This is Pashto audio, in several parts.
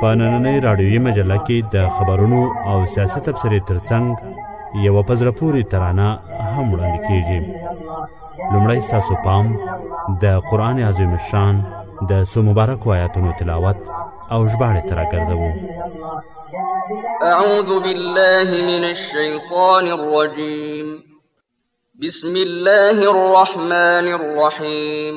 په نننۍ راډیویي مجله کې د خبرونو او سیاسي تبصرې ترڅنګ یوه په زړه پورې ترانه هم وړاندې کیږي لومړی ستاسو پام د قرآن عظیم شان د څو مبارکو آیاتونو تلاوت او ژباړې ته راګرځوو أعوذ بالله من الشيطان الرجيم بسم الله الرحمن الرحيم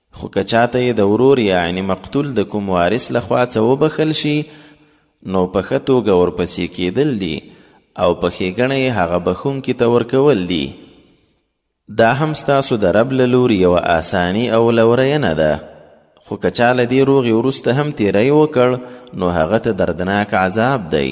خو که چاته یې د ورور یعنی مقتول د کوم وارث له خوا څه وبخښل شي نو په ښه توګه ورپسې کېدل دي او په ښېګڼه یې هغه بخښونکي ته ورکول دي دا هم ستاسو د رب له لوري یوه آساني او لورینه ده خو که چا له دې روغې وروسته هم تیری وکړ نو هغه ته دردناک عذاب دی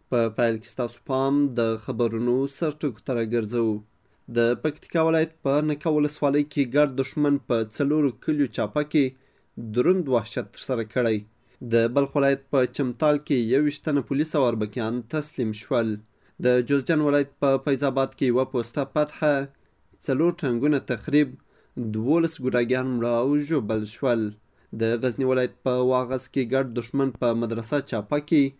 په پیل کې ستاسو پام د خبرونو سرټکو ته راګرځوو. د پکتیکا ولایت په نکه ولسوالۍ کې ګډ دښمن په څلورو کلیو چاپه کې دروند وحشت ترسره کړی. د بلخ ولایت په چمتال کې یوویشت تنه پولیس او اربکیان تسلیم شول. د جوزجان ولایت په فیض آباد کې یوه پوسته فتحه، څلور ټانګونه تخریب، دوولس ګوډاګیان مړه او ژوبل شول. د غزني ولایت په واغظ کې ګډ دښمن په مدرسه چاپه کې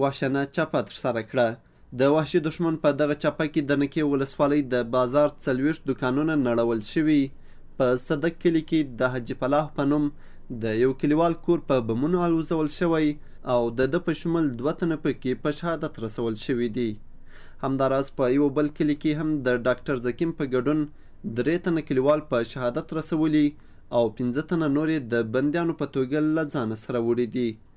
وحشنه چپه ترسره کړه. د وحشي دښمن په دغه چپه کې د نکې ولسوالۍ د بازار څلوېښت دوکانونه نړول شوي، په صدک کلي کې د حاجي فلاح په نوم د یو کلیوال کور په بمونو الوزول شوی او د ده په شمول دوه تنه په کې په شهادت رسول شوي دي. همداراز په یو بل کلي کې هم د ډاکټر زکیم په ګډون درې تنه کلیوال په شهادت رسولي او پنځه تنه نور یې د بندیانو په توګه له ځانه سره وړي دي.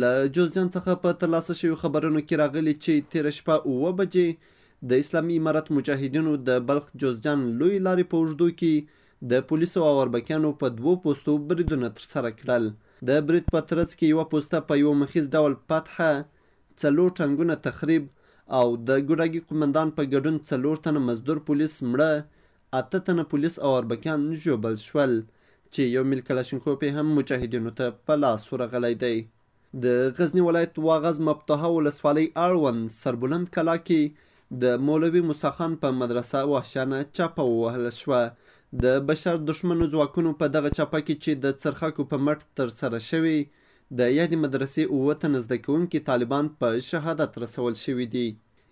له جوزجان څخه په ترلاسه شویو خبرونو کې راغلي چې تېره شپه اووه بجې د اسلامي امارت مجاهدینو د بلخ جوزجان لوی لارې په اوږدو کې د پولیسو او اربکیانو په دوو پوستو بریدونه ترسره کړل. د برید په ترڅ کې یوه پوسته په یوه مخیز ډول فتحه، څلور ټانګونه تخریب او د ګوډاګي قومندان په ګډون څلور تنه مزدور پولیس مړه اته تنه پولیس او اربکیان ژوبل شول چې یو میل کلاشینکوف یې هم مجاهدینو ته په لاس ورغلی دی. د غزني ولایت واغظ مفتوحه ولسوالۍ اړوند سربلند کلا کې د مولوي موسی خان په مدرسه وحشیانه چاپه ووهل شوه. د بشر دښمنو ځواکونو په دغه چاپه کې چې د څرخکو په مټ ترسره شوې، د یادې مدرسې اووه تنه زده کوونکي طالبان په شهادت رسول شوي دي.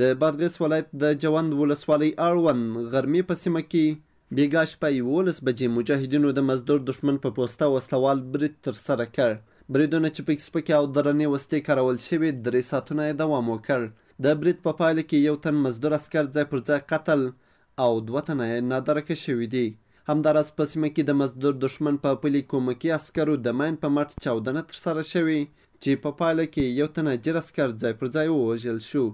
د بادغیس ولایت د جوند ولسوالۍ اړوند غرمې په سیمه کې بیګا شپه یوولس بجې مجاهدینو د مزدور دښمن په پوسته وسله وال برید ترسره کړ. بریدونه چې پکې سپکې او درنې وسلې کارول شوې، درې ساعتونه یې دوام وکړ. د برید په پایله کې یو تن مزدور عسکر ځای پر ځای قتل او دوه تنه یې نادرکه شوي دي. همداراز په سیمه کې د مزدور دښمن په پلي کومکي عسکرو د ماین په مټ چاودنه ترسره شوې چې په پایله کې یو تن اجیر عسکر ځای پر ځای ووژل شو.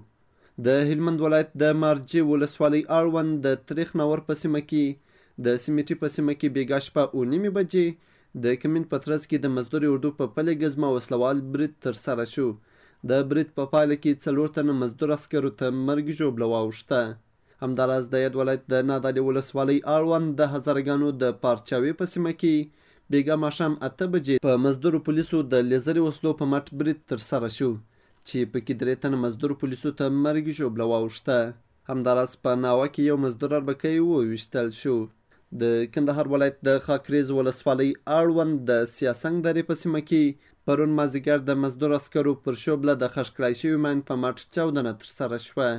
د هلمند ولایت د مارجې ولسوالۍ اړوند د تریخ ناور په سیمه کې د سیمیټي په سیمه کې بیګا شپه اوه نیمې بجې د کمین په ترڅ کې د مزدورې اردو په پلې ګزمه وسله وال برید ترسره شو. د برید په پایله کې څلور تنه مزدور عسکرو ته مرګ ژوبله واوښته. همداراز د یاد ولایت د نادعلي ولسوالۍ اړوند د هزاره ګانو د پارچاوې په سیمه کې بېګا ماښام اته بجې په مزدورو پولیسو د لیزري وسلو په مټ برید ترسره شو چې پکې درې تنه مزدور پولیسو ته مرګ ژوبله واوښته. همداراز په ناوه کې یو مزدور اربکی وویشتل شو. د کندهار ولایت د خاکریز ولسوالۍ اړوند د سیاسنګ درې په سیمه کې پرون مازیګر د مزدور عسکرو پر شوبله د خښ کړای شوي ماین په مټ چاودنه ترسره شوه.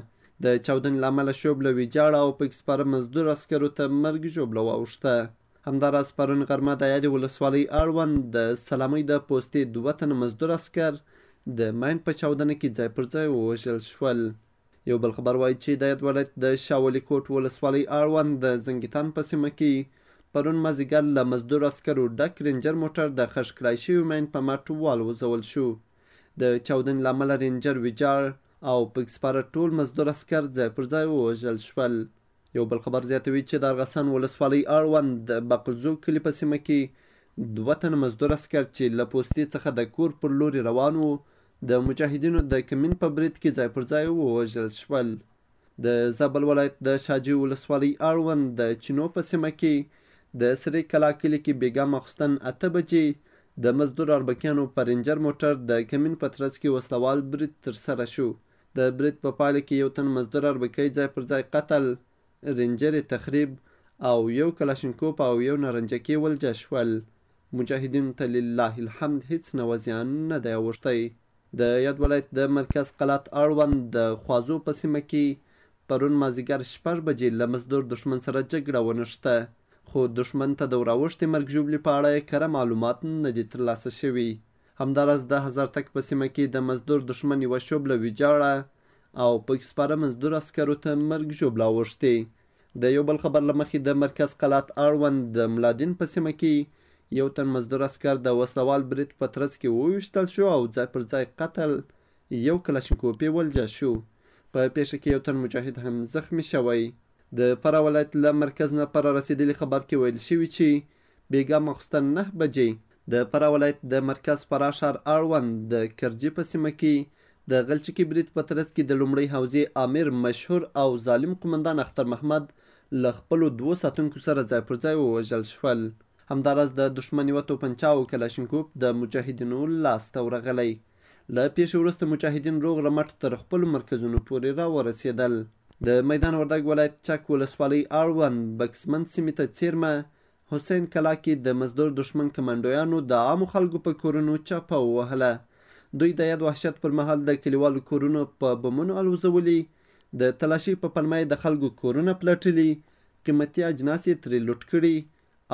د چاودنې له امله شوبله ویجاړه او پکې سپاره مزدور عسکرو ته مرګ ژوبله واوښته. همداراز پرون غرمه د یادې ولسوالۍ اړوند د سلامۍ د پوستې دوه تنه مزدور عسکر د ماین په چاودنه کې ځای پر ځای ووژل شول. یو بل خبر وايي چې د یاد ولایت د شاه ولي کوټ ولسوالۍ اړوند د زنګیتان په سیمه کې پرون مازیګر له مزدور عسکرو ډک رینجر موټر د خښ کړای شوي مین په مټ والوځول شو. د چاودنې له امله رینجر ویجاړ او پکې سپاره ټول مزدور عسکر ځای پر ځای ووژل شول. یو بل خبر زیاتوي چې د ارغسان ولسوالۍ اړوند د بقلزو کلي په سیمه کې دوه تنه مزدور عسکر چې له پوستې څخه د کور پر لوري روان وو د مجاهدینو د کمین په برید کې ځای پر ځای ووژل شول. د زابل ولایت د شاجوی ولسوالۍ اړوند د چینو په سیمه کې د سرې کلا کلي کې بېګا ماخوستن اته بجې د مزدور اربکیانو په رینجر موټر د کمین په ترڅ کې وسلوال برید ترسره شو. د برید په پایله کې یو تن مزدور اربکی ځای پر ځای قتل، رینجر یې تخریب او یو کلاشینکوپ او یو نارنجکې ولجه شول. مجاهدینو ته لله الحمد هیڅ نوع زیان نه دی اوښتی. د یاد ولایت د مرکز قلات اړوند د خوازو په سیمه کې پرون مازیګر شپږ بجې له مزدور دښمن سره جګړه ونښته، خو دښمن ته د وراوښتې مرګ ژوبلې په اړه کره معلومات نه دي ترلاسه شوي. همداراز د هزارتک په سیمه کې د مزدور دښمن یوه شوبله ویجاړه او پکې سپاره مزدور عسکرو ته مرګ ژوبله اوښتې. د یو بل خبر له مخې د مرکز قلات اړوند د ملادین په سیمه کې یو تن مزدور عسکر د وسله وال برید په ترڅ کې وویشتل شو او ځای پر ځای قتل یو کلاشینکوپ یې ولجه شو. په پېښه کې یو تن مجاهد هم زخمي شوی. د فراه ولایت له مرکز نه په رارسېدلي خبر کې ویل شوي چې بېګا ماخوستن نهه بجې د فراه ولایت د مرکز فراه ښار اړوند د کرجي په سیمه کې د غلچکي برید په ترڅ کې د لومړۍ حوزې آمر مشهور او ظالم قومندان اختر محمد له خپلو دوو ساتونکو سره ځای پر ځای ووژل شول. همداراز د دښمن یوه توپنچه او کلاشینکوف د مجاهدینو لاسته ورغلی. له پېښې وروسته مجاهدین روغ رمټ تر خپلو مرکزونو پورې راورسېدل. د میدان وردګ ولایت چک ولسوالۍ اړوند بکسمند سیمې ته څېرمه حسین کلا کې د مزدور دښمن کمانډویانو د عامو خلکو په کورونو چاپه ووهله. دوی د یاد وحشت پر مهال د کلیوالو کورونه په بمونو الوزولي، د تلاشۍ په پلمه یې د خلکو کورونه پلټلي، قیمتي اجناس یې ترې لوټ کړي،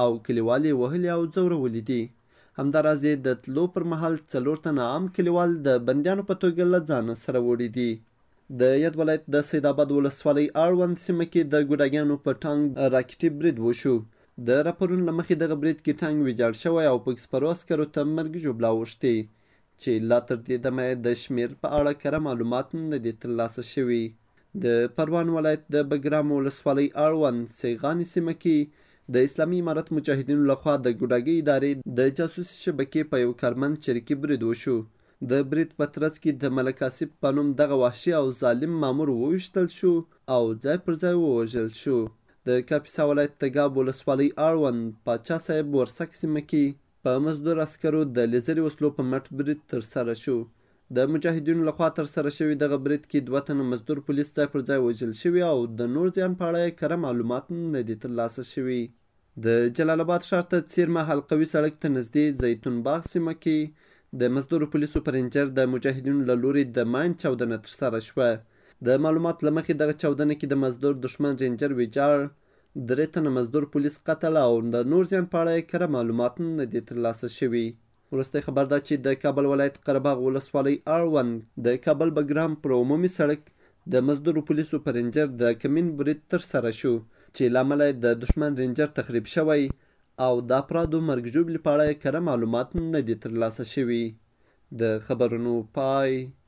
او کلیوال یې وهلي او ځورولي دي. همداراز یې د تلو پر مهال څلور تنه عام کلیوال د بندیانو په توګه له ځانه سره وړي دي. د یاد ولایت د سیدآباد ولسوالۍ اړوند سیمه کې د ګوډاګیانو په ټانګ راکټي برید وشو. د راپورونو له مخې دغه برید کې ټانګ ویجاړ شوی او پکې سپرو عسکرو ته مرګ ژوبله اوښتې چې لا تر دې دمه د شمېر په اړه کره معلومات نه دي ترلاسه شوي. د پروان ولایت د بګرام ولسوالۍ اړوند سیغانې سیمه کې د اسلامي امارت مجاهدینو لخوا د ګوډاګۍ ادارې د جاسوسي شبکې په یو کارمند چریکي برید وشو. د برید په ترڅ کې د ملک آصف په نوم دغه وحشي او ظالم مامور وویشتل شو او ځای پر ځای ووژل شو. د کاپیسا ولایت تګاب ولسوالۍ اړوند پاچا صاحب ورسک سیمه کې په مزدور عسکرو د ليزري وسلو په مټ بريد تر سره شو. د مجاهدينو له خوا تر سره شوي دغه بريد کې دوه تنه مزدور پوليس ځای پر ځای وژل شوي او د نور زيان په اړه يې کره معلومات نه دي تر لاسه شوي. د جلال اباد ښار ته څيرمه حلقوي سړک ته نزدې زيتون باغ سيمه کې د مزدور پوليسو په رينجر د مجاهدينو له لوري د ماين چاودنه تر سره شوه. د معلومات له مخې دغه چاودنه کې د مزدور دښمن رينجر ويجاړ، درې تنه مزدور پولیس قتل او د نور زیان په اړه یې کره معلومات نه دي ترلاسه شوي. وروستی خبر دا چې د کابل ولایت قره باغ ولسوالۍ اړوند د کابل بګرام پر عمومي سړک د مزدورو پولیسو په رینجر د کمین برید ترسره شو چې له امله یې د دښمن رینجر تخریب شوی او د افرادو مرګ ژوبلې په اړه یې کره معلومات نه دي ترلاسه شوي. د خبرونو پای.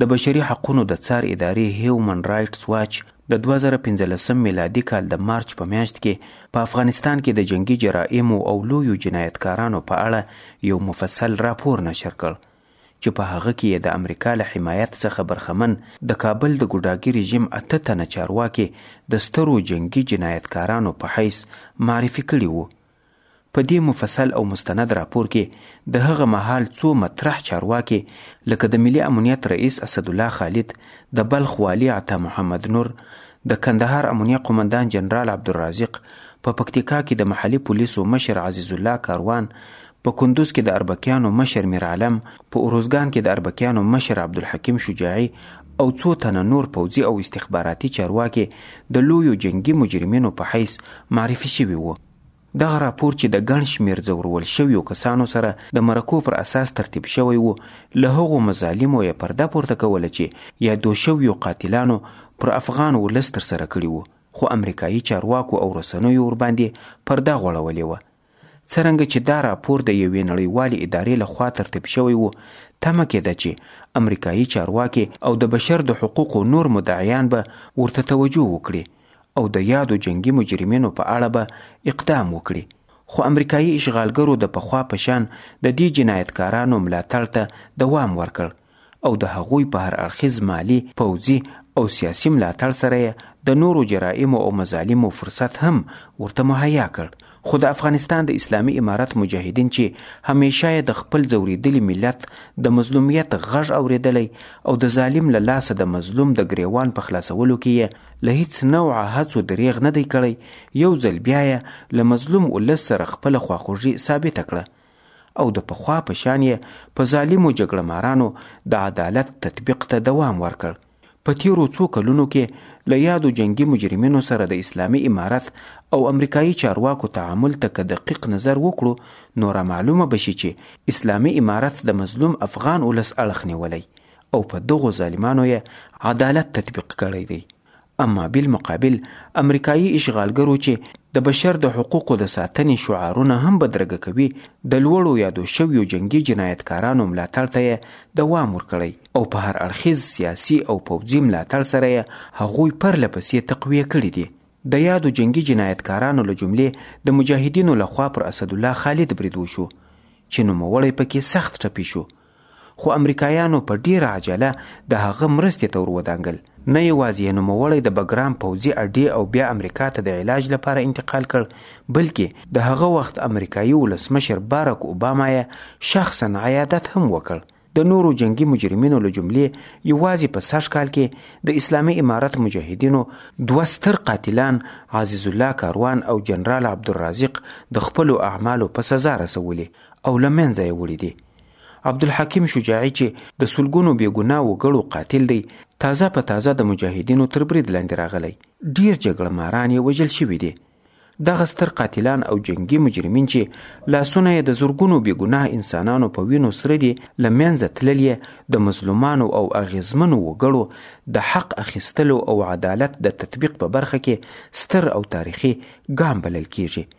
د بشري حقونو د څار ادارې هیومن رایټس واچ د دوه زره پنځلسم میلادي کال د مارچ په میاشت کې په افغانستان کې د جنګي جرایمو او لویو جنایتکارانو په اړه یو مفصل راپور نشر کړ چې په هغه کې یې د امریکا له حمایت څخه برخمن د کابل د ګوډاګي رژیم اته تنه چارواکي د سترو جنګي جنایتکارانو په حیث معرفي کړي وو په دې مفصل او مستند راپور کې د هغه مهال څو مطرح چارواکې لکه د ملي امنیت رئیس اسدالله خالد، د بلخ والي عطا محمد نور، د کندهار امنیه قومندان جنرال عبدالرازق، په پکتیکا کې د محلي پولیسو مشر عزیزالله کاروان، په کندوز کې د اربکیانو مشر میرعالم، په اروزګان کې د اربکیانو مشر عبدالحکیم شجاعي او څو تنه نور پوځي او استخباراتي چارواکي د لویو جنګي مجرمینو په حیث معرفي شوي وو. دغه راپور چې د ګڼ شمېر ځورول شویو کسانو سره د مرکو پر اساس ترتیب شوی و، له هغو مظالمو یې پرده پورته کوله چې یادو شویو قاتلانو پر افغان ولس ترسره کړي وو، خو امریکايي چارواکو او رسنیو ورباندې پرده غوړولې وه. څرنګه چې دا راپور د یوې نړیوالې ادارې له خوا ترتیب شوی و، تمه کېده چې امریکايي چارواکي او د بشر د حقوقو نور مدعیان به ورته توجه وکړي او د یادو جنګي مجرمینو په اړه به اقدام وکړي، خو امریکايي اشغالګرو د پخوا په شان د دې جنایتکارانو ملاتړ ته دوام ورکړ. او د هغوی په هر اړخیز مالي، پوځي او سیاسي ملاتړ سره یې د نورو جرایمو او مظالمو فرصت هم ورته مهیا کړ، خو د افغانستان د اسلامي امارت مجاهدین چې همیشه یې د خپل ځوریدلي ملت د مظلومیت غږ اوریدلی او د ظالم له لاسه د مظلوم د ګریوان په خلاصولو کې یې له هیڅ نوعه هڅو دریغ نه دی کړی، یو ځل بیا یې له مظلوم ولس سره خپله خواخوږي ثابته کړه. او د پخوا په شان یې په ظالمو جګړه مارانو د عدالت تطبیق ته دوام ورکړ. په تیرو څو کلونو کې له یادو جنګي مجرمینو سره د اسلامي امارت او امریکایي چارواکو تعامل ته که دقیق نظر وکړو نو رامعلومه به شي چې اسلامي امارت د مظلوم افغان ولس اړخ نیولی او په دغو ظالمانو یې عدالت تطبیق کړی دی. اما بالمقابل امریکایي اشغالګرو چې د بشر د حقوقو د ساتنې شعارونه هم بدرګه کوي د لوړو یادو شویو جنګي جنایتکارانو ملاتړ ته یې دوام ورکړی او په هر اړخیز سیاسي او پوځي ملاتړ سره یې هغوی پرله پسې تقویه کړي دي د یادو جنګي جنایتکارانو له جملې د مجاهدینو لخوا پر اسدالله خالد برید وشو چې نوموړی پکې سخت ټپي شو خو امریکایانو په ډیره عجله د هغه مرستې ته ور ودانګل. نه یوازې یې نوموړی د بګرام پوځي اډې او بیا امریکا ته د علاج لپاره انتقال کړ، بلکې د هغه وخت امریکایي ولسمشر بارک اوباما یې شخصاً عیادت هم وکړ. د نورو جنګي مجرمینو له جملې یوازې په سږ کال کې د اسلامي امارت مجاهدینو دوه ستر قاتلان عزیز الله کاروان او جنرال عبدالرازق د خپلو اعمالو په سزا رسولي او له منځه یې وړي دي. عبدالحکیم شجاعي چې د سلګونو بې ګناه وګړو قاتل دی، تازه په تازه د مجاهدینو تر برید لاندې راغلی. ډېر جګړه ماران یې وژل شوي دي. دغه ستر قاتلان او جنګي مجرمین چې لاسونه یې د زرګونو بې ګناه انسانانو په وینو سره دي، له منځه تلل یې د مظلومانو او اغېزمنو وګړو د حق اخیستلو او عدالت د تطبیق په برخه کې ستر او تاریخي ګام بلل کېږي.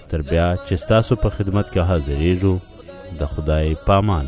تر بیا چې ستاسو په خدمت کې حاضرېږو د خدای پامان